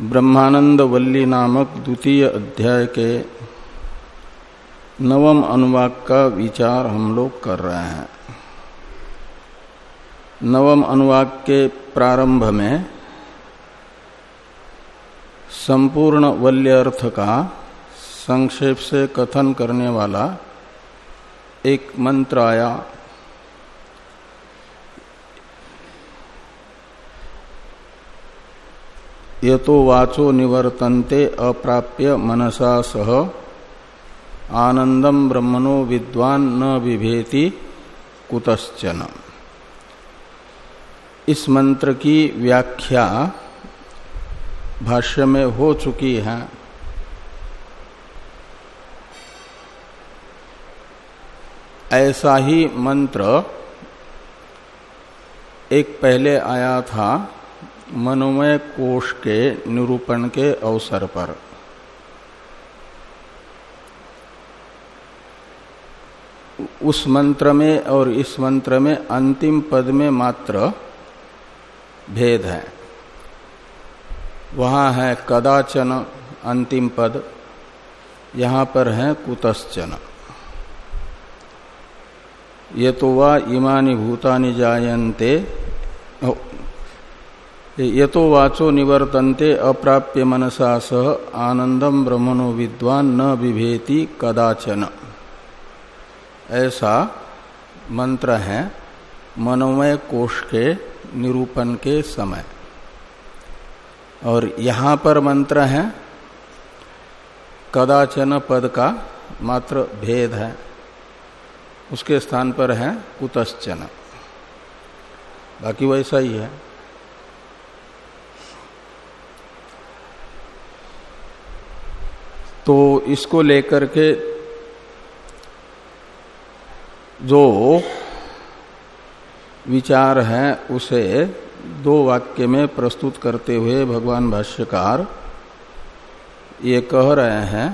ब्रह्मानंद वल्ली नामक द्वितीय अध्याय के नवम अनुवाक का विचार हम लोग कर रहे हैं। नवम अनुवाक के प्रारंभ में संपूर्ण वल्य अर्थ का संक्षेप से कथन करने वाला एक मंत्र आया। यतो वाचो निवर्तन्ते अप्राप्य मनसा सह। आनंदम ब्रह्मणो विद्वान न विभेति कुतश्चन। इस मंत्र की व्याख्या भाष्य में हो चुकी है। ऐसा ही मंत्र एक पहले आया था। मनोमय कोष के निरूपण के अवसर पर। उस मंत्र में और इस मंत्र में अंतिम पद में मात्र भेद है। वहाँ है कदाचन अंतिम पद, यहाँ पर है कुतश्चन। ये तो वह इमानी भूतानि जायन्ते यतो वाचो निवर्तन्ते अप्राप्य मनसा सह आनंदम ब्रह्मणो विद्वान न विभेति कदाचन। ऐसा मंत्र है, मनोमय कोश के निरूपण के समय। और यहाँ पर मंत्र है, कदाचन पद का मात्र भेद है। उसके स्थान पर है, कुतश्चन। बाकी वैसा ही है। तो इसको लेकर के जो विचार है, उसे दो वाक्य में प्रस्तुत करते हुए भगवान भाष्यकार ये कह रहे हैं,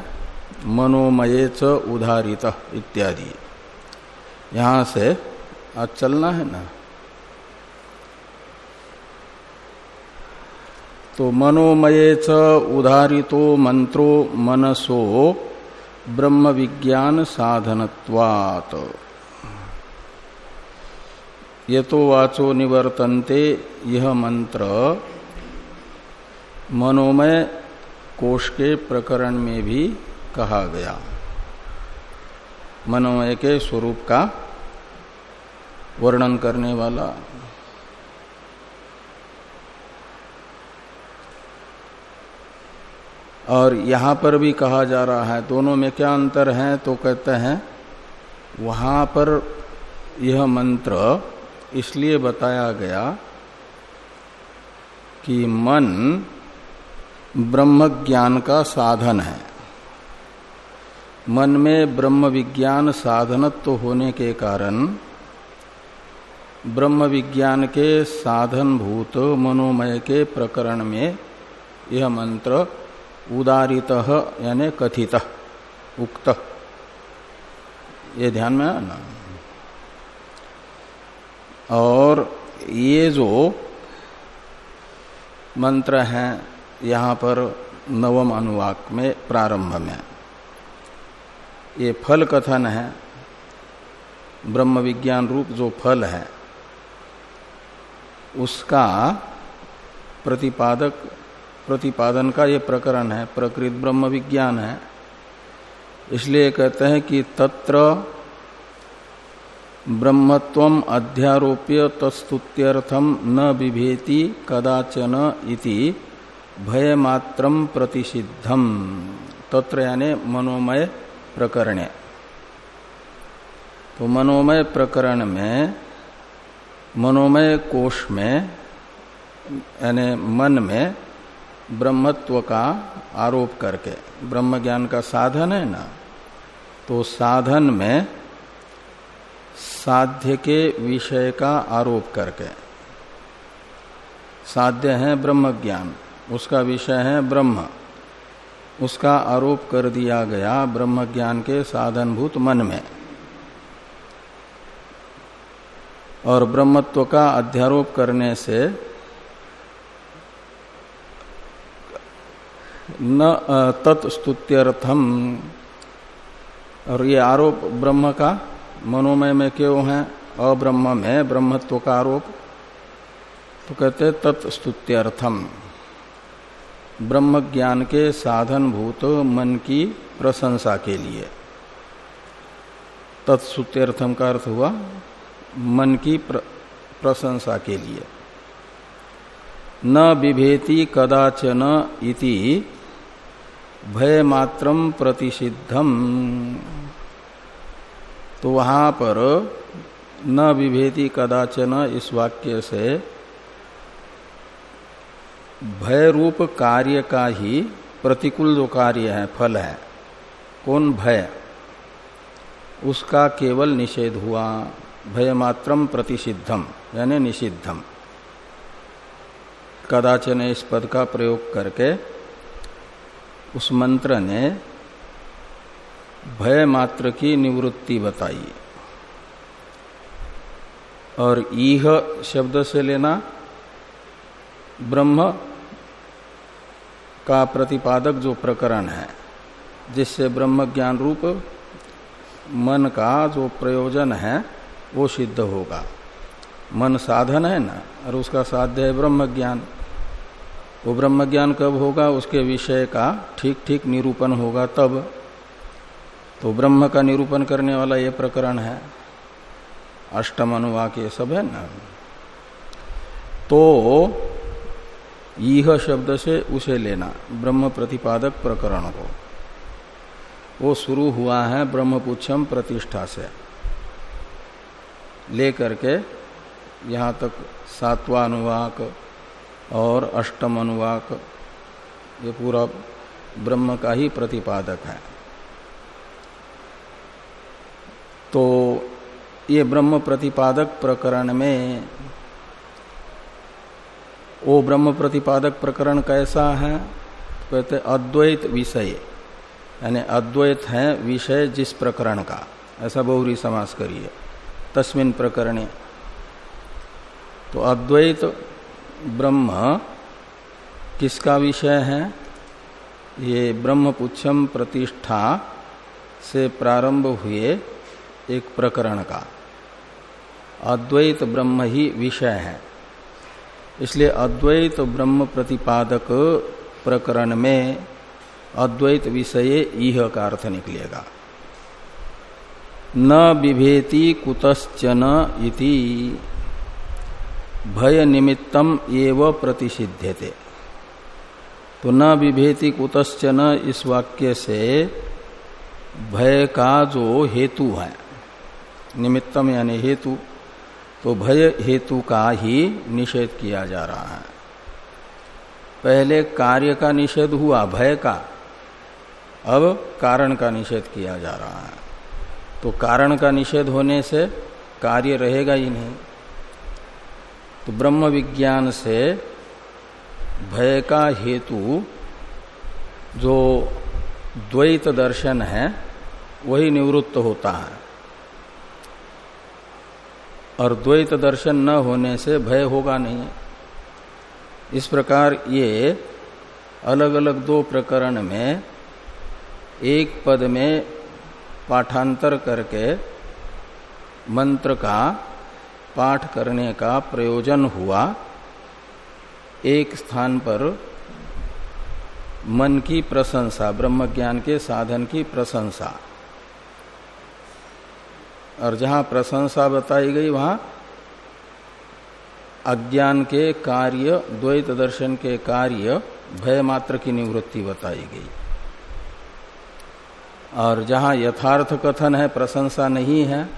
मनोमये च उदारित इत्यादि। यहाँ से आज चलना है ना? तो मनोमये च उदारितो मंत्रो मनसो ब्रह्म विज्ञान साधनत्वात् ये तो वाचो निवर्तन्ते यह मंत्र मनोमय कोश के प्रकरण में भी कहा गया। मनोमय के स्वरूप का वर्णन करने वाला और यहाँ पर भी कहा जा रहा है, दोनों में क्या अंतर है? तो कहते हैं, वहाँ पर यह मंत्र इसलिए बताया गया कि मन ब्रह्म ज्ञान का साधन है। मन में ब्रह्म विज्ञान साधनत्व तो होने के कारण ब्रह्म विज्ञान के साधन भूत मनोमय के प्रकरण में यह मंत्र उदारित, यानी कथित, उक्त। ये ध्यान में है ना और ये जो मंत्र है, यहाँ पर नवम अनुवाक में प्रारंभ में। ये फल कथन है। ब्रह्म विज्ञान रूप जो फल है, उसका प्रतिपादक प्रतिपादन का ये प्रकरण है, प्रकृत ब्रह्म विज्ञान है। इसलिए कहते हैं कि तत्र ब्रह्मत्व अध्यारोप्य तस्तुत्यर्थम न बिभेति कदाचन इति भयमात्रम प्रतिषिद्धम। तत्र यानी मनोमय प्रकरण। तो मनोमय प्रकरण में, मनोमय कोश में, यानी मन में ब्रह्मत्व का आरोप करके ब्रह्म ज्ञान का साधन है ना? तो साधन में साध्य के विषय का आरोप करके। साध्य है ब्रह्म ज्ञान उसका विषय है ब्रह्म। उसका आरोप कर दिया गया ब्रह्म ज्ञान के साधनभूत मन में। और ब्रह्मत्व का अध्यारोप करने से न तत्स्तुत्यर्थम और ये आरोप ब्रह्म का मनोमय में क्यों है? अब्रह्म में ब्रह्मत्व का आरोप। तो कहते तत्स्तुत्यर्थम ब्रह्म ज्ञान के साधन भूत मन की प्रशंसा के लिए। तत्स्तुत्यर्थम का अर्थ हुआ मन की प्र, प्रशंसा के लिए। न बिभेति कदाचन इति भय मात्रम प्रतिषिद्धम। तो वहाँ पर न विभेदी कदाचन इस वाक्य से भय रूप कार्य का ही प्रतिकूल जो कार्य है, फल है, कौन भय? उसका केवल निषेध हुआ भय मात्रम प्रतिषिद्धम, यानी निषिद्धम। कदाचन इस पद का प्रयोग करके उस मंत्र ने भय मात्र की निवृत्ति बताई। और ईह शब्द से लेना ब्रह्म का प्रतिपादक जो प्रकरण है, जिससे ब्रह्म ज्ञान रूप मन का जो प्रयोजन है, वो सिद्ध होगा। मन साधन है ना, और उसका साध्य है ब्रह्म ज्ञान। वो ब्रह्म ज्ञान कब होगा, उसके विषय का ठीक ठीक निरूपण होगा तब। तो ब्रह्म का निरूपण करने वाला ये प्रकरण है। अष्टम अनुवाक ये सब है ना। तो यह शब्द से उसे लेना, ब्रह्म प्रतिपादक प्रकरण को। वो शुरू हुआ है ब्रह्मपुच्छम प्रतिष्ठा से। लेकर के यहाँ तक सातवा अनुवाक और अष्टम अनुवाक ये पूरा ब्रह्म का ही प्रतिपादक है। तो ये ब्रह्म प्रतिपादक प्रकरण में, वो ब्रह्म प्रतिपादक प्रकरण कैसा है? कहते, अद्वैत विषय। यानी अद्वैत है विषय जिस प्रकरण का। ऐसा बहुरी समास करिए। तस्मिन प्रकरणे। तो अद्वैत ब्रह्म, किसका विषय है? ये ब्रह्मपुच्छम प्रतिष्ठा से प्रारंभ हुए एक प्रकरण का। अद्वैत ब्रह्म ही विषय है। इसलिए अद्वैत ब्रह्म प्रतिपादक प्रकरण में अद्वैत विषय यह का अर्थ निकलेगा। न बिभेति कुतश्चन इति। भय निमित्तम एव प्रतिषिध्यते। तो न विभेति कुतश्चन इस वाक्य से भय का जो हेतु है। निमित्तम यानी हेतु तो भय हेतु का ही निषेध किया जा रहा है। पहले कार्य का निषेध हुआ, भय का, अब कारण का निषेध किया जा रहा है। तो कारण का निषेध होने से कार्य रहेगा ही नहीं। तो ब्रह्म विज्ञान से भय का हेतु जो द्वैत दर्शन है, वही निवृत्त होता है। और द्वैत दर्शन न होने से भय होगा नहीं। इस प्रकार ये अलग अलग दो प्रकरण में एक पद में पाठांतर करके मंत्र का पाठ करने का प्रयोजन हुआ। एक स्थान पर मन की प्रशंसा, ब्रह्म ज्ञान के साधन की प्रशंसा। और जहाँ प्रशंसा बताई गई, वहाँ अज्ञान के कार्य, द्वैत दर्शन के कार्य, भय मात्र की निवृत्ति बताई गई। और जहाँ यथार्थ कथन है, प्रशंसा नहीं है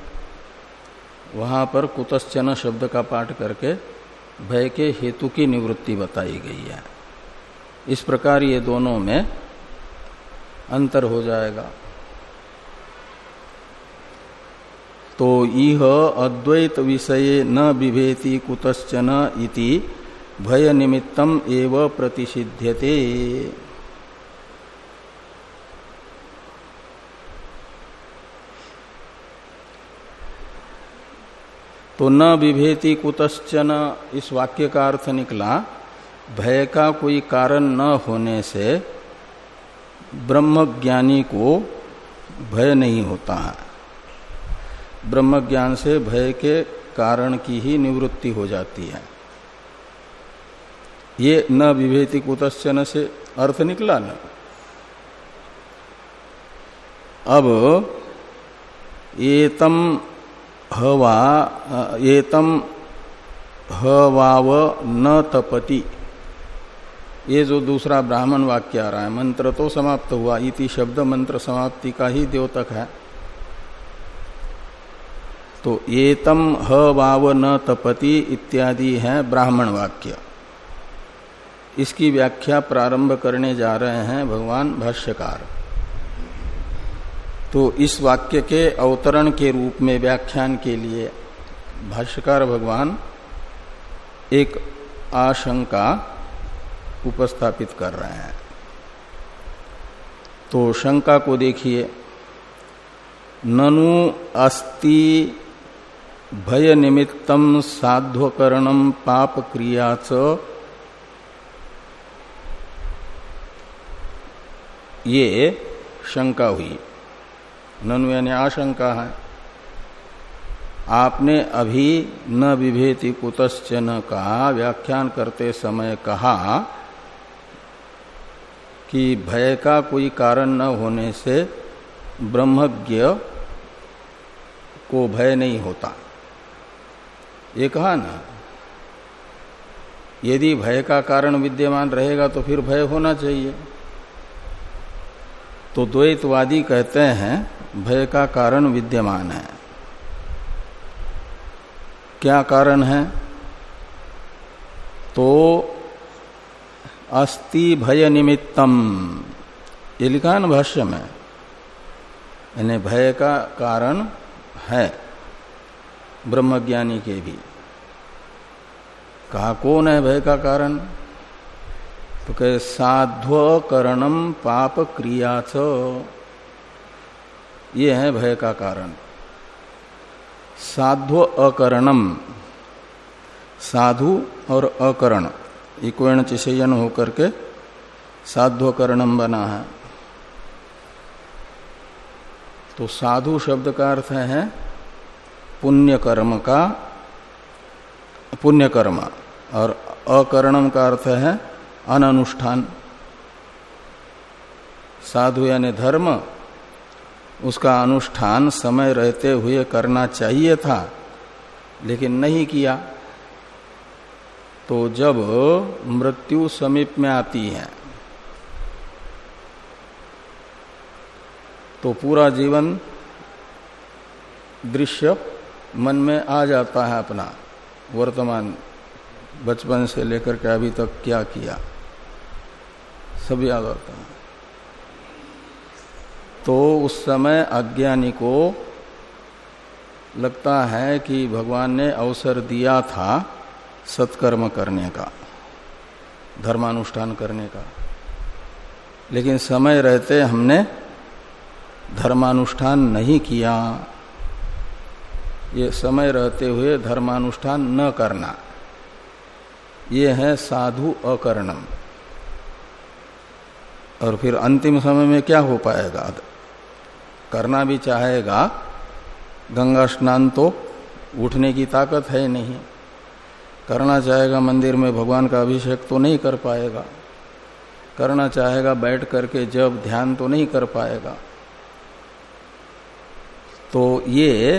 वहाँ पर कुतश्चन शब्द का पाठ करके भय के हेतु की निवृत्ति बताई गई है। इस प्रकार ये दोनों में अंतर हो जाएगा। तो यह अद्वैत विषय न विभेति कुतश्चन इति भय निमित्तम एव प्रतिषिध्यते। तो न विभेति कुतश्चन। इस वाक्य का अर्थ निकला, भय का कोई कारण न होने से ब्रह्मज्ञानी को भय नहीं होता। है ब्रह्म ज्ञान से भय के कारण की ही निवृत्ति हो जाती है। ये न विभेति कुतश्चन से अर्थ निकला न। अब एतम हवा एतम हवाव न तपति। ये जो दूसरा ब्राह्मण वाक्य आ रहा है, मंत्र तो समाप्त हुआ, इति शब्द मंत्र समाप्ति का ही द्योतक है। तो एतम ह वाव न तपति इत्यादि है ब्राह्मण वाक्य। इसकी व्याख्या प्रारंभ करने जा रहे हैं भगवान भाष्यकार। तो इस वाक्य के अवतरण के रूप में व्याख्यान के लिए भाष्यकार भगवान एक आशंका उपस्थापित कर रहे हैं। तो शंका को देखिए। ननु अस्ति भय निमित्तम साध्वकरणम पाप क्रिया च। ये शंका हुई। ननु यानी आशंका है। आपने अभी न विभेति कुतश्चन का व्याख्यान करते समय कहा कि भय का कोई कारण न होने से ब्रह्मज्ञ को भय नहीं होता। ये कहा ना, यदि भय का कारण विद्यमान रहेगा तो फिर भय होना चाहिए। तो द्वैतवादी कहते हैं भय का कारण विद्यमान है। क्या कारण है? तो अस्ति भय निमित्तम। ये भाष्य में। यानी भय का कारण है, ब्रह्मज्ञानी के भी। कहा, कौन है भय का कारण? तो कहे साध्वकरणम पाप क्रिया ये है भय का कारण। साध्व अकरणम। साधु और अकरण, इक्वेण चिशयन होकर के साध्वकरणम बना है। तो साधु शब्द का अर्थ है पुण्य कर्म का, पुण्य कर्म, और अकरणम का अर्थ है अनुष्ठान साधु यानी धर्म उसका अनुष्ठान समय रहते हुए करना चाहिए था, लेकिन नहीं किया। तो जब मृत्यु समीप में आती है तो पूरा जीवन दृश्य मन में आ जाता है अपना। वर्तमान बचपन से लेकर के अभी तक क्या किया सब याद आता है। तो उस समय अज्ञानी को लगता है कि भगवान ने अवसर दिया था सत्कर्म करने का, धर्मानुष्ठान करने का। लेकिन समय रहते हमने धर्मानुष्ठान नहीं किया। ये समय रहते हुए धर्मानुष्ठान न करना। ये है साधु अकर्णम। और फिर अंतिम समय में क्या हो पाएगा? करना भी चाहेगा गंगा स्नान तो उठने की ताकत है नहीं। करना चाहेगा मंदिर में भगवान का अभिषेक तो नहीं कर पाएगा। करना चाहेगा बैठ करके जब ध्यान तो नहीं कर पाएगा। तो ये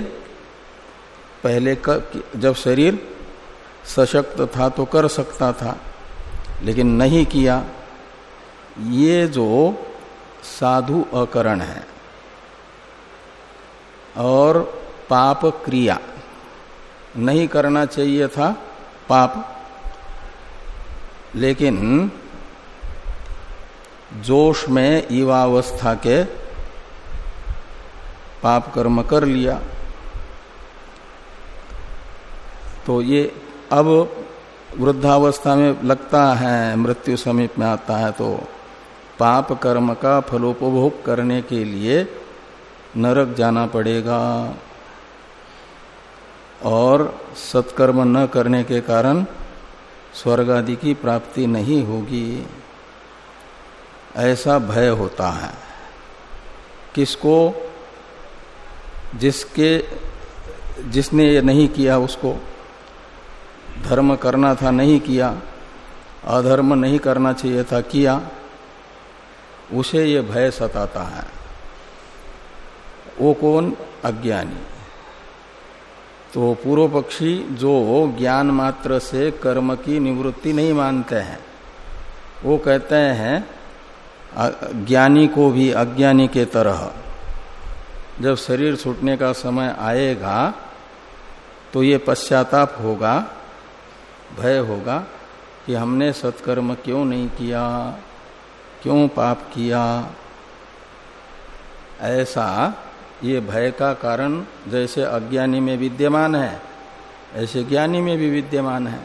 पहले कर, जब शरीर सशक्त था तो कर सकता था लेकिन नहीं किया। ये जो साधु अकरण है और पाप क्रिया। नहीं करना चाहिए था पाप। लेकिन जोश में युवावस्था के पाप कर्म कर लिया। तो ये अब वृद्धावस्था में लगता है, मृत्यु समीप में आता है तो पाप कर्म का फलोपभोग करने के लिए नरक जाना पड़ेगा। और सत्कर्म न करने के कारण स्वर्ग आदि की प्राप्ति नहीं होगी। ऐसा भय होता है। किसको? जिसके, जिसने ये नहीं किया उसको। धर्म करना था, नहीं किया। अधर्म नहीं करना चाहिए था, किया। उसे ये भय सताता है। वो कौन? अज्ञानी। तो पूर्व पक्षी जो ज्ञान मात्र से कर्म की निवृत्ति नहीं मानते हैं, वो कहते हैं ज्ञानी को भी अज्ञानी के तरह। जब शरीर छूटने का समय आएगा तो ये पश्चाताप होगा, भय होगा कि हमने सत्कर्म क्यों नहीं किया, क्यों पाप किया। ऐसा ये भय का कारण जैसे अज्ञानी में विद्यमान है, ऐसे ज्ञानी में भी विद्यमान है।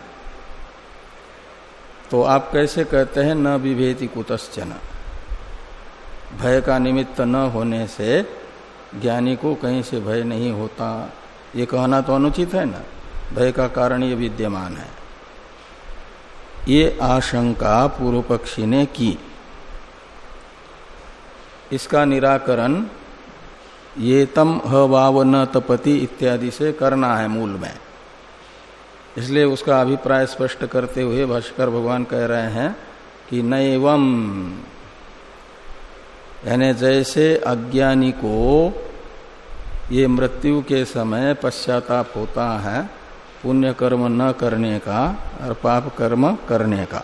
तो आप कैसे कहते हैं न विभेति कुतश्चन? भय का निमित्त न होने से ज्ञानी को कहीं से भय नहीं होता। ये कहना तो अनुचित है ना? भय का कारण ये विद्यमान है। ये आशंका पूर्व पक्षी ने की। इसका निराकरण ये तम हवाव न तपति इत्यादि से करना है मूल में। इसलिए उसका अभिप्राय स्पष्ट करते हुए भाष्कर भगवान कह रहे हैं कि नैवम यानी जैसे अज्ञानी को ये मृत्यु के समय पश्चाताप होता है पुण्य कर्म न करने का और पाप कर्म करने का।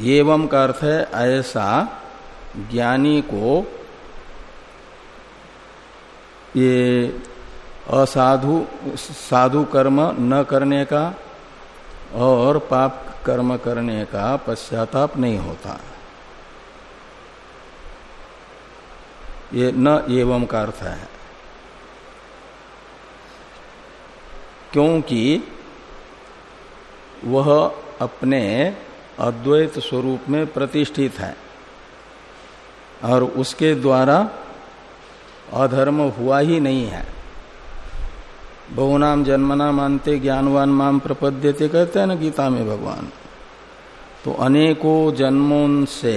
एवं का अर्थ है, ऐसा ज्ञानी को ये असाधु, साधु कर्म न करने का और पाप कर्म करने का पश्चाताप नहीं होता। ये न एवं का अर्थ है। क्योंकि वह अपने अद्वैत स्वरूप में प्रतिष्ठित है और उसके द्वारा अधर्म हुआ ही नहीं है। बहुनाम जन्मना मानते ज्ञानवान माम प्रपद्यते कहते हैं ना गीता में भगवान। तो अनेकों जन्मों से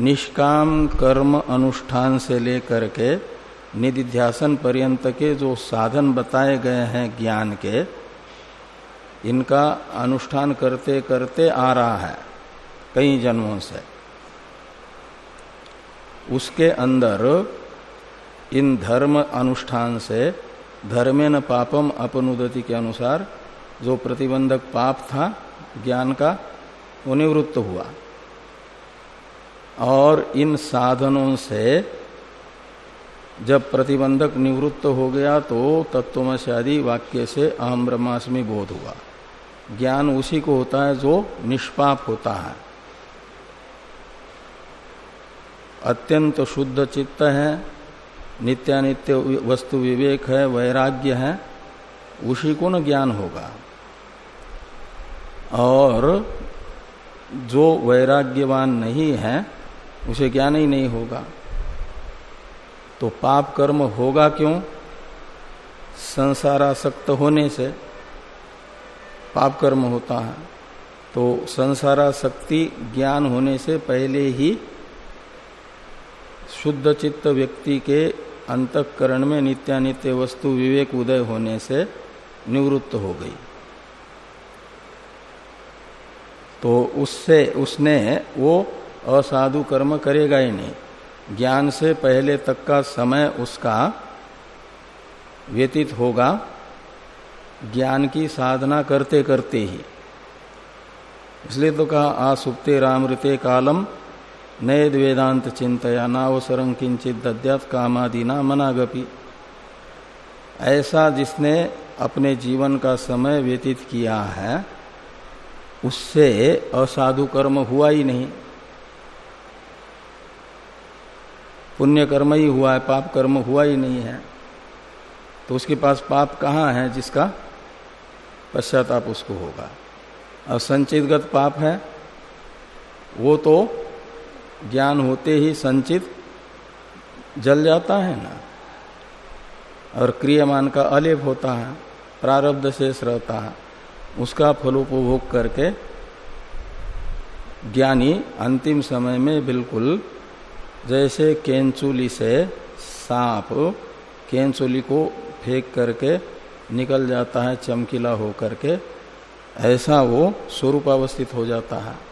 निष्काम कर्म अनुष्ठान से लेकर के निधिध्यासन पर्यंत के जो साधन बताए गए हैं ज्ञान के, इनका अनुष्ठान करते करते आ रहा है कई जन्मों से। उसके अंदर इन धर्म अनुष्ठान से धर्मेन पापम अपनुदति के अनुसार जो प्रतिबंधक पाप था, ज्ञान का, वो निवृत्त हुआ। और इन साधनों से जब प्रतिबंधक निवृत्त हो गया तो तत्वमशादी वाक्य से अहम ब्रह्मास्मि बोध हुआ। ज्ञान उसी को होता है जो निष्पाप होता है। अत्यंत शुद्ध चित्त है नित्यानित्य वस्तु विवेक है, वैराग्य है, उसी को न ज्ञान होगा। और जो वैराग्यवान नहीं है, उसे ज्ञान ही नहीं होगा। तो पाप कर्म होगा क्यों? संसारासक्त होने से पाप कर्म होता है। तो संसाराशक्ति ज्ञान होने से पहले ही शुद्ध चित्त व्यक्ति के अंतकरण में नित्यानित्य वस्तु विवेक उदय होने से निवृत्त हो गई। तो उससे, उसने वो असाधु कर्म करेगा ही नहीं। ज्ञान से पहले तक का समय उसका व्यतीत होगा, ज्ञान की साधना करते करते ही। इसलिए तो कहा, आसुप्ते रामृते कालम नए वेदांत चिंतया नावसरं किंचित दद्यात कामादीना मनागपि ऐसा जिसने अपने जीवन का समय व्यतीत किया है, उससे असाधु कर्म हुआ ही नहीं। पुण्य कर्म ही हुआ है, पाप कर्म हुआ ही नहीं है। तो उसके पास पाप कहाँ है जिसका पश्चाताप उसको होगा? और संचितगत पाप है, वो तो ज्ञान होते ही संचित जल जाता है ना। और क्रियमान का अलेप होता है, प्रारब्ध शेष रहता है, उसका फलोपभोग करके ज्ञानी अंतिम समय में बिल्कुल जैसे केंचुली से सांप केंचुली को फेंक करके निकल जाता है, चमकीला हो करके ऐसा वो स्वरूप अवस्थित हो जाता है।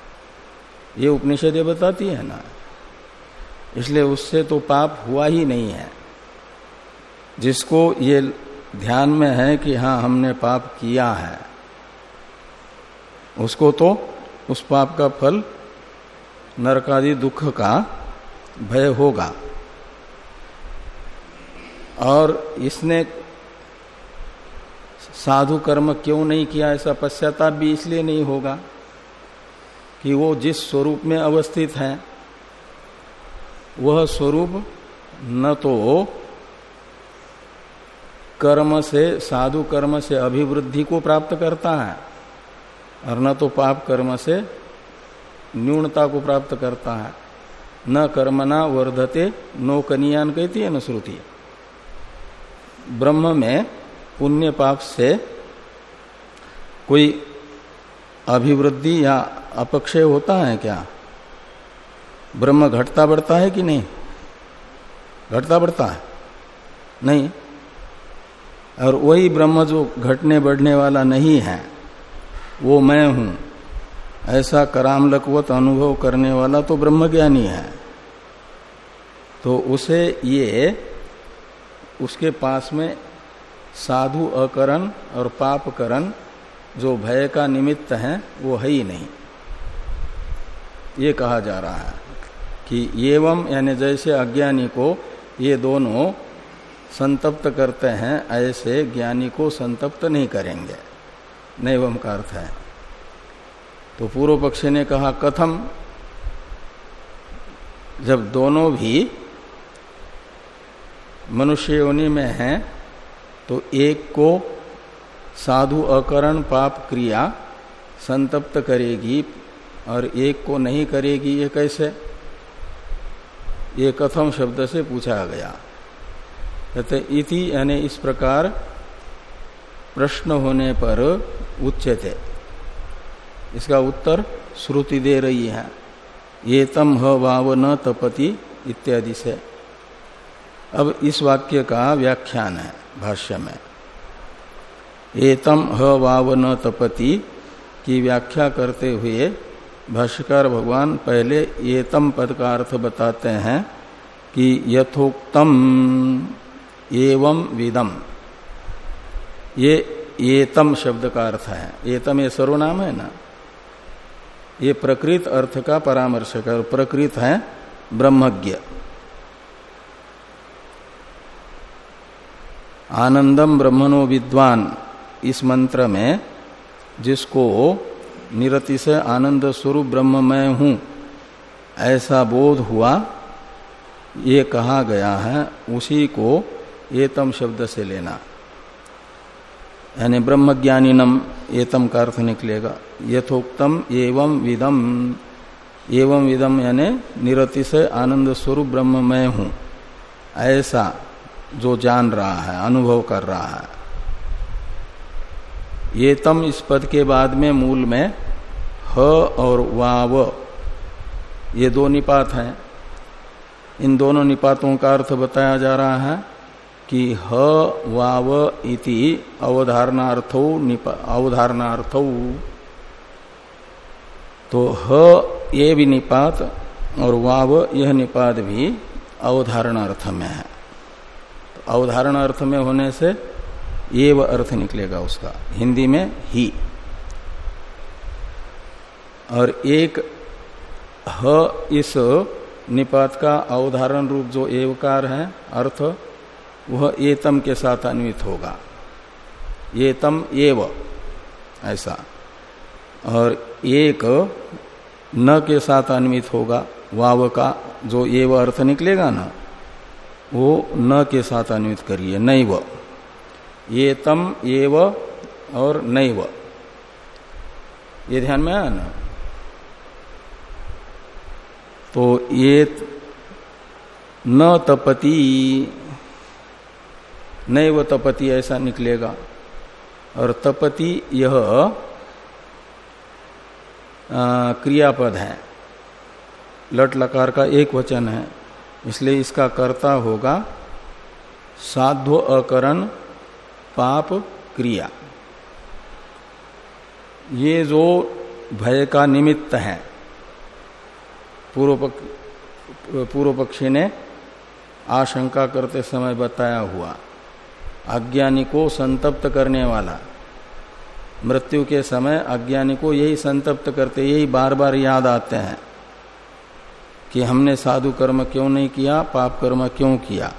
ये उपनिषद बताती है ना। इसलिए उससे तो पाप हुआ ही नहीं है। जिसको ये ध्यान में है कि हाँ हमने पाप किया है, उसको तो उस पाप का फल नरकादि दुख का भय होगा। और इसने साधु कर्म क्यों नहीं किया? ऐसा पश्चाताप भी इसलिए नहीं होगा। कि वो जिस स्वरूप में अवस्थित है, वह स्वरूप न तो कर्म से, साधु कर्म से अभिवृद्धि को प्राप्त करता है, और न तो पाप कर्म से न्यूनता को प्राप्त करता है। न कर्मना वर्धते, नो कनियान कहती है, न श्रुति। ब्रह्म में पुण्य पाप से कोई अभिवृद्धि या अपक्षय होता है क्या? ब्रह्म घटता बढ़ता है कि नहीं? घटता बढ़ता है। नहीं। और वही ब्रह्म जो घटने बढ़ने वाला नहीं है, वो मैं हूँ। ऐसा कराम लकवत अनुभव करने वाला तो ब्रह्मज्ञानी है। तो उसे ये, उसके पास में साधु अकरण और पाप करण जो भय का निमित्त है, वो है ही नहीं। ये कहा जा रहा है कि एवं यानी जैसे अज्ञानी को ये दोनों संतप्त करते हैं, ऐसे ज्ञानी को संतप्त नहीं करेंगे। नैवम का अर्थ है। तो पूर्व पक्षी ने कहा, कथम? जब दोनों भी मनुष्य योनि में हैं तो एक को साधु अकरण पाप क्रिया संतप्त करेगी और एक को नहीं करेगी, ये कैसे? ये कथम शब्द से पूछा गया। कहते इति, यानी इस प्रकार प्रश्न होने पर उच्चते इसका उत्तर श्रुति दे रही है। ये तम ह वाव न तपति इत्यादि से। अब इस वाक्य का व्याख्यान है भाष्य में। एतम वाव न तपति की व्याख्या करते हुए भाष्यकार भगवान पहले एतम पद का अर्थ बताते हैं कि यथोक्तम एवं विदम। ये एतम शब्द का अर्थ है। एतम ये सर्वनाम है ना? ये प्रकृत अर्थ का परामर्शक है प्रकृत है ब्रह्मज्ञ। आनंदम ब्रह्मणो विद्वान इस मंत्र में जिसको निरति से आनंद स्वरूप ब्रह्म मैं हूँ। ऐसा बोध हुआ, ये कहा गया है, उसी को एतम शब्द से लेना। यानी ब्रह्म ब्रह्मज्ञानीनम एतम का अर्थ निकलेगा। यथोक्तम एवं विदम। एवं विदम यानी निरति से आनंद स्वरूप ब्रह्म मैं हूँ। ऐसा जो जान रहा है, अनुभव कर रहा है। ये तम इस पद के बाद में मूल में ह और वाव ये दो निपात हैं। इन दोनों निपातों का अर्थ बताया जा रहा है कि ह वाव इति अवधारणार्थो अवधारणार्थो। तो ह ये भी निपात और वाव यह निपात भी अवधारणार्थ में है। तो अवधारण अर्थ में होने से ये वह अर्थ निकलेगा उसका। हिंदी में ही। और एक ह इस निपात का अवधारण रूप जो एवकार है, अर्थ, वह एतम के साथ अन्वित होगा। एतम एव, ऐसा। और एक न के साथ अन्वित होगा, वाव का जो एव अर्थ निकलेगा ना, वो न के साथ अन्वित करिए, नैव। ये तम एव और नैव ये ध्यान में आया ना? तो ये न तपति नैव तपति ऐसा निकलेगा। और तपति यह क्रियापद है। लट लकार का एक वचन है, इसलिए इसका कर्ता होगा साध्व अकरण पाप क्रिया। ये जो भय का निमित्त है, पूर्व पक्षी ने आशंका करते समय बताया हुआ अज्ञानी को संतप्त करने वाला। मृत्यु के समय अज्ञानी को यही संतप्त करते, यही बार बार याद आते हैं कि हमने साधु कर्म क्यों नहीं किया, पाप कर्म क्यों किया।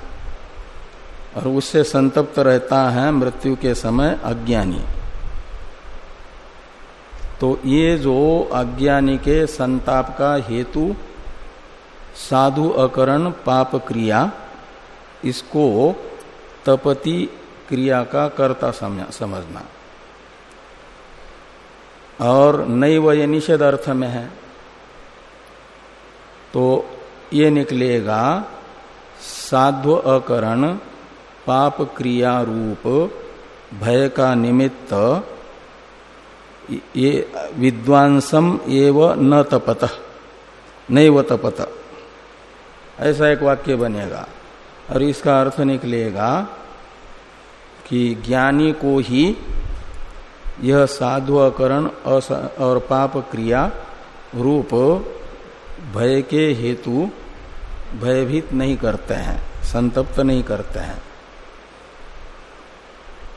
और उससे संतप्त रहता है मृत्यु के समय अज्ञानी। तो ये जो अज्ञानी के संताप का हेतु साधु अकरण पाप क्रिया, इसको तपति क्रिया का कर्ता समझना। और नई ये निषेध अर्थ में है। तो ये निकलेगा साध्व अकरण पाप क्रिया रूप भय का निमित्त ये विद्वांसम एव न तपत, नैव तपत। ऐसा एक वाक्य बनेगा और इसका अर्थ निकलेगा कि ज्ञानी को ही यह साधुकरण और पाप क्रिया रूप भय के हेतु भयभीत नहीं करते हैं, संतप्त नहीं करते हैं।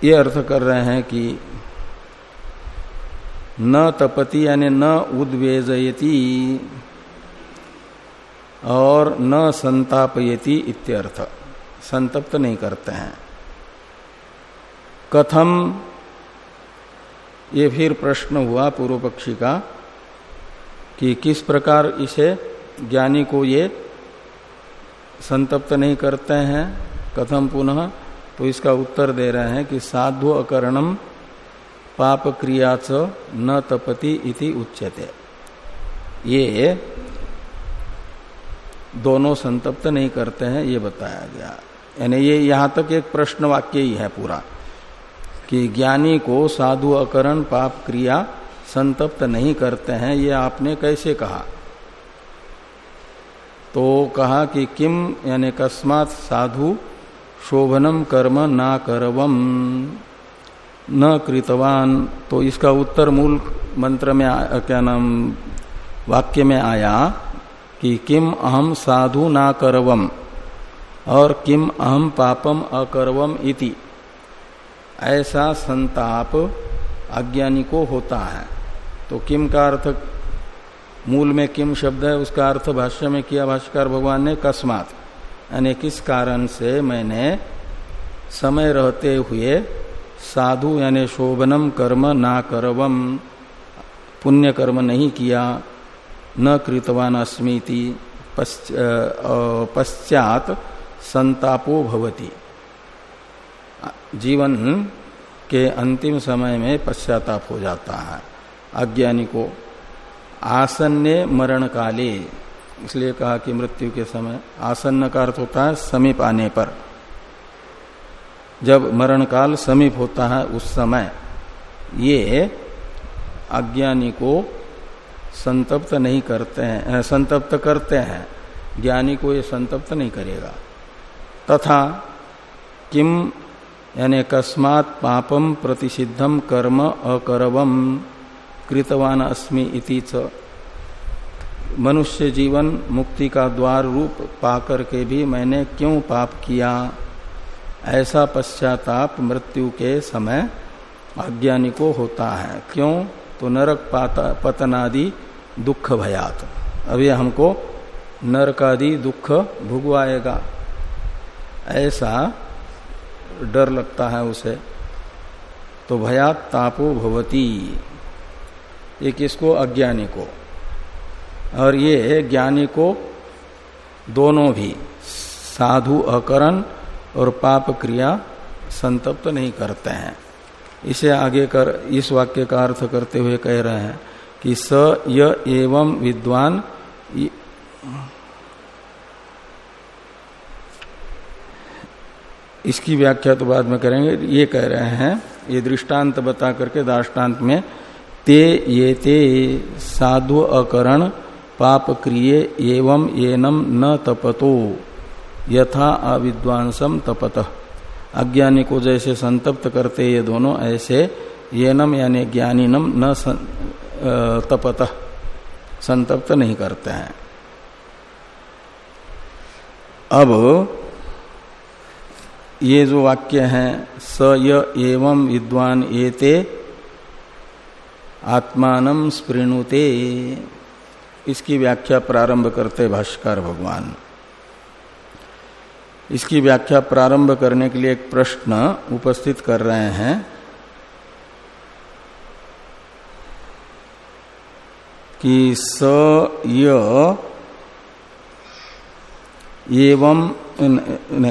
ये अर्थ कर रहे हैं कि न तपति यानी न उद्वेजयती और न संतापयति इत्यर्थ। संतप्त नहीं करते हैं। कथम ये फिर प्रश्न हुआ पूर्व पक्षी का कि किस प्रकार इसे ज्ञानी को ये संतप्त नहीं करते हैं। कथम पुनः तो इसका उत्तर दे रहे हैं कि साधु अकरणम पाप क्रिया च न तपति इति उच्यते। ये दोनों संतप्त नहीं करते हैं, ये बताया गया। यानी ये यहाँ तक एक प्रश्न वाक्य ही है पूरा, कि ज्ञानी को साधु अकरण पाप क्रिया संतप्त नहीं करते हैं, ये आपने कैसे कहा? तो कहा कि किम, यानी कस्मात साधु शोभनम कर्म ना करवम। न कृतवान। तो इसका उत्तर मूल मंत्र में क्या नाम, वाक्य में आया कि किम अहम साधु ना करवम और किम अहम पापम अकरवम इति। ऐसा संताप अज्ञानी को होता है। तो किम का अर्थ, मूल में किम शब्द है, उसका अर्थ भाष्य में किया भाष्यकार भगवान ने, कस्मात। यानी किस कारण से मैंने समय रहते हुए साधु यानी शोभनम कर्म ना करवम, पुण्य कर्म नहीं किया, न कृतवान अस्मीति पश्चात संतापो भवती। जीवन के अंतिम समय में पश्चाताप हो जाता है। अज्ञानी को आसन्य मरण काले इसलिए कहा कि मृत्यु के समय आसन्न का अर्थ होता है समीप आने पर। जब मरण काल समीप होता है उस समय ये अज्ञानी को संतप्त नहीं करते हैं संतप्त करते हैं। ज्ञानी को ये संतप्त नहीं करेगा। तथा किम, यानी अकस्मात पापम प्रतिषिद्धम कर्म अकरवम, कृतवान अस्मि इति च मनुष्य जीवन मुक्ति का द्वार रूप पाकर के भी मैंने क्यों पाप किया? ऐसा पश्चाताप मृत्यु के समय अज्ञानी को होता है। क्यों? तो नरक पतनादि दुख भयात। अभी हमको नरकादि दुख भुगवाएगा। ऐसा डर लगता है उसे। तो भयात तापो भवती। ये किसको? अज्ञानी को और ये ज्ञानी को दोनों भी साधु अकरण और पाप क्रिया संतप्त तो नहीं करते हैं। इसे आगे कर, इस वाक्य का अर्थ करते हुए कह रहे हैं कि स य एवं विद्वान इसकी व्याख्या तो बाद में करेंगे। ये कह रहे हैं, ये दृष्टांत बता करके दाष्टान्त में, ते ये ते साधु अकरण पाप क्रिय एवं एनम न तपतो। यथा अविद्वांसम तपत। अज्ञानी को जैसे संतप्त करते ये दोनों, ऐसे येनम यानी ज्ञानीनम न तपत। संतप्त नहीं करते हैं। अब, ये जो वाक्य हैं, स, य एवं विद्वान एते आत्मान स्पृणुते। इसकी व्याख्या प्रारंभ करते भाष्कर भगवान। इसकी व्याख्या प्रारंभ करने के लिए एक प्रश्न उपस्थित कर रहे हैं। कि स य एवं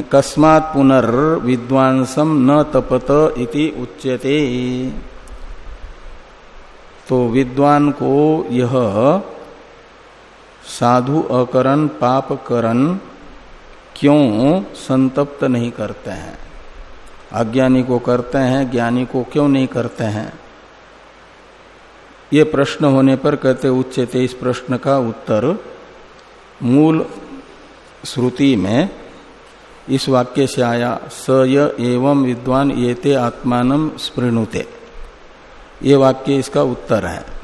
कस्मात् पुनर्विद्वांसम न तपत इति उच्यते। तो विद्वान को यह साधु अकरण, पाप करण क्यों संतप्त नहीं करते हैं? अज्ञानी को करते हैं, ज्ञानी को क्यों नहीं करते हैं? ये प्रश्न होने पर कहते उच्चते इस प्रश्न का उत्तर, मूल श्रुति में इस वाक्य से आया, स य एवं विद्वान ये ते आत्मान स्पृणुते। ये वाक्य इसका उत्तर है।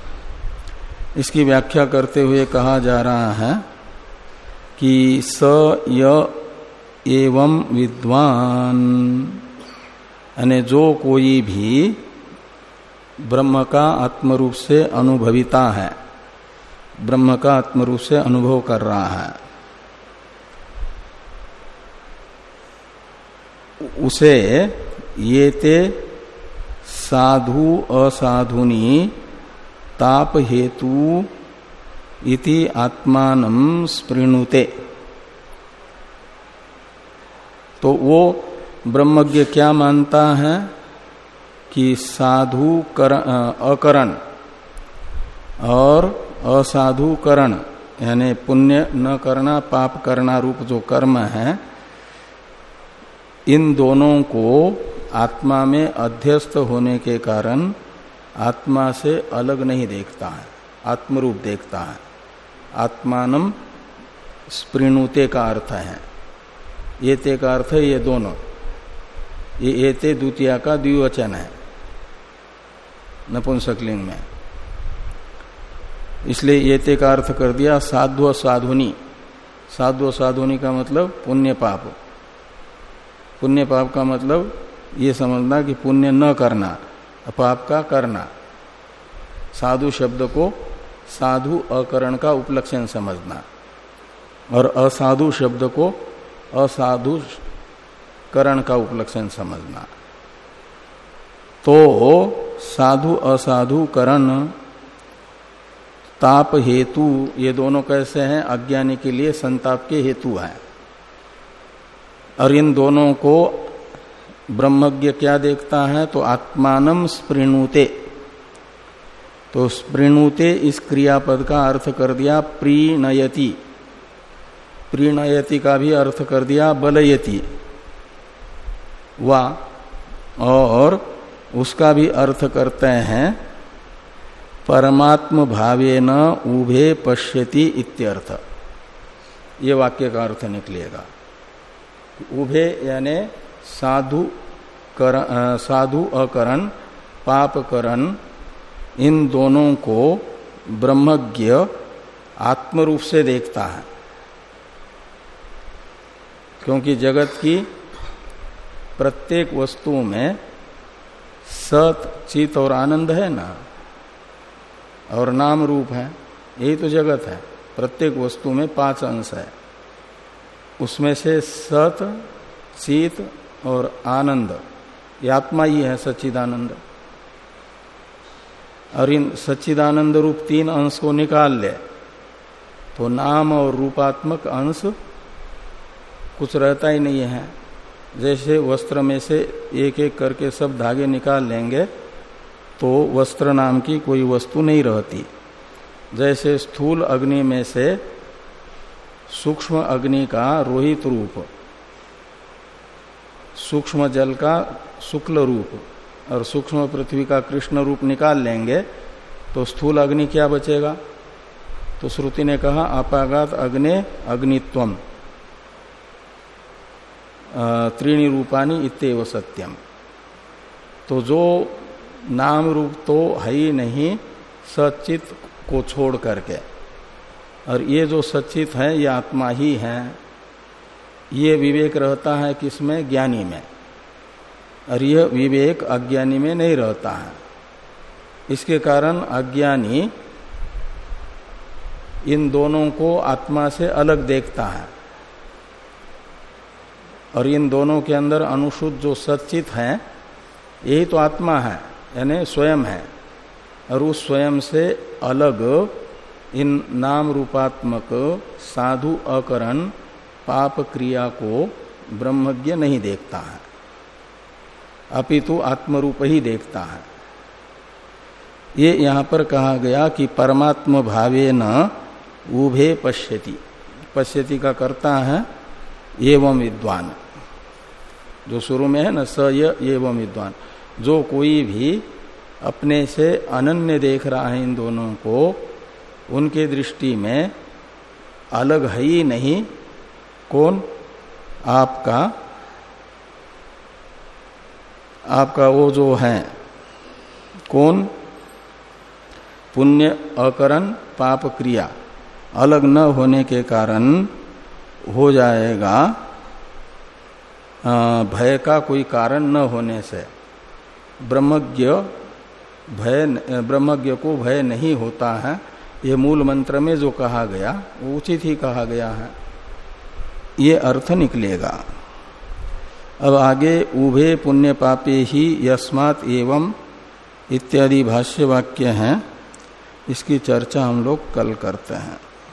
इसकी व्याख्या करते हुए कहा जा रहा है कि स य एवं विद्वान। यानी जो कोई भी ब्रह्म का आत्मरूप से अनुभविता है, ब्रह्म का आत्मरूप से अनुभव कर रहा है, उसे ये ते साधु असाधुनी ताप हेतु इति आत्मान स्पृणुते। तो वो ब्रह्मज्ञ क्या मानता है कि साधु अकरण और असाधुकरण, यानी पुण्य न करना, पाप करना रूप जो कर्म है, इन दोनों को आत्मा में अध्यस्त होने के कारण आत्मा से अलग नहीं देखता है, आत्मरूप देखता है। आत्मान स्पृणुते का अर्थ है। ये ते का अर्थ है ये दोनों। ये एते द्वितीय का द्विवचन है, नपुंसकलिंग में। इसलिए ये का अर्थ कर दिया साधु साधुनी। साधु साधुनी का मतलब पुण्य पाप। पुण्य पाप का मतलब ये समझना कि पुण्य न करना। पाप का करना। साधु शब्द को साधु अकरण का उपलक्षण समझना और असाधु शब्द को असाधु करण का उपलक्षण समझना। तो साधु असाधु करण ताप हेतु, ये दोनों कैसे हैं? अज्ञानी के लिए संताप के हेतु हैं। और इन दोनों को ब्रह्मज्ञ क्या देखता है तो आत्मान स्पृणुते। तो स्पृणुते इस क्रियापद का अर्थ कर दिया प्रीणयति। प्रीणयति का भी अर्थ कर दिया बलयति। वा, और उसका भी अर्थ करते हैं परमात्म भावे न उभे पश्यति इत्यर्थ। ये वाक्य का अर्थ निकलेगा। उभे यानी साधु कर, साधु अकरण पाप करण इन दोनों को ब्रह्मज्ञ आत्मरूप से देखता है। क्योंकि जगत की प्रत्येक वस्तु में सत चित और आनंद है ना और नाम रूप है यही तो जगत है। प्रत्येक वस्तु में पाँच अंश है। उसमें से सत चित और आनंद। ये आत्मा ही है सच्चिदानंद। और इन सच्चिदानंद रूप तीन अंश को निकाल ले तो नाम और रूपात्मक अंश कुछ रहता ही नहीं है। जैसे वस्त्र में से एक एक करके सब धागे निकाल लेंगे तो वस्त्र नाम की कोई वस्तु नहीं रहती। जैसे स्थूल अग्नि में से सूक्ष्म अग्नि का रोहित रूप। सूक्ष्म जल का शुक्ल रूप और सूक्ष्म पृथ्वी का कृष्ण रूप निकाल लेंगे तो स्थूल अग्नि क्या बचेगा? तो श्रुति ने कहा अपागात अग्नि अग्नित्वम त्रीणी रूपानी इतव सत्यम। तो जो नाम रूप तो है ही नहीं, सचित को छोड़ करके। और ये जो सचित है, ये आत्मा ही है। ये विवेक रहता है किसमें? ज्ञानी में। और यह विवेक अज्ञानी में नहीं रहता है। इसके कारण अज्ञानी इन दोनों को आत्मा से अलग देखता है। और इन दोनों के अंदर अनुसूत जो सचित है, यही तो आत्मा है, यानी स्वयं है। और उस स्वयं से अलग इन नाम रूपात्मक साधु अकरण पाप क्रिया को ब्रह्मज्ञ नहीं देखता है। अपितु आत्मरूप ही देखता है। ये यहाँ पर कहा गया कि परमात्म भावे न उभे पश्यति। पश्यति का करता है, एवं विद्वान। जो शुरू में है ना, स एवं विद्वान। जो कोई भी अपने से अनन्य देख रहा है इन दोनों को, उनके दृष्टि में अलग है ही नहीं कौन? आपका आपका वो जो है, कौन? पुण्य अकरण पाप क्रिया। अलग न होने के कारण हो जाएगा भय का कोई कारण न होने से। ब्रह्मज्ञ भय ब्रह्मज्ञ को भय नहीं होता है। ये मूल मंत्र में जो कहा गया, वो उचित ही कहा गया है। ये अर्थ निकलेगा। अब आगे, उभे पुण्य पापे ही यस्मात एवं इत्यादि भाष्य वाक्य हैं। इसकी चर्चा हम लोग कल करते हैं।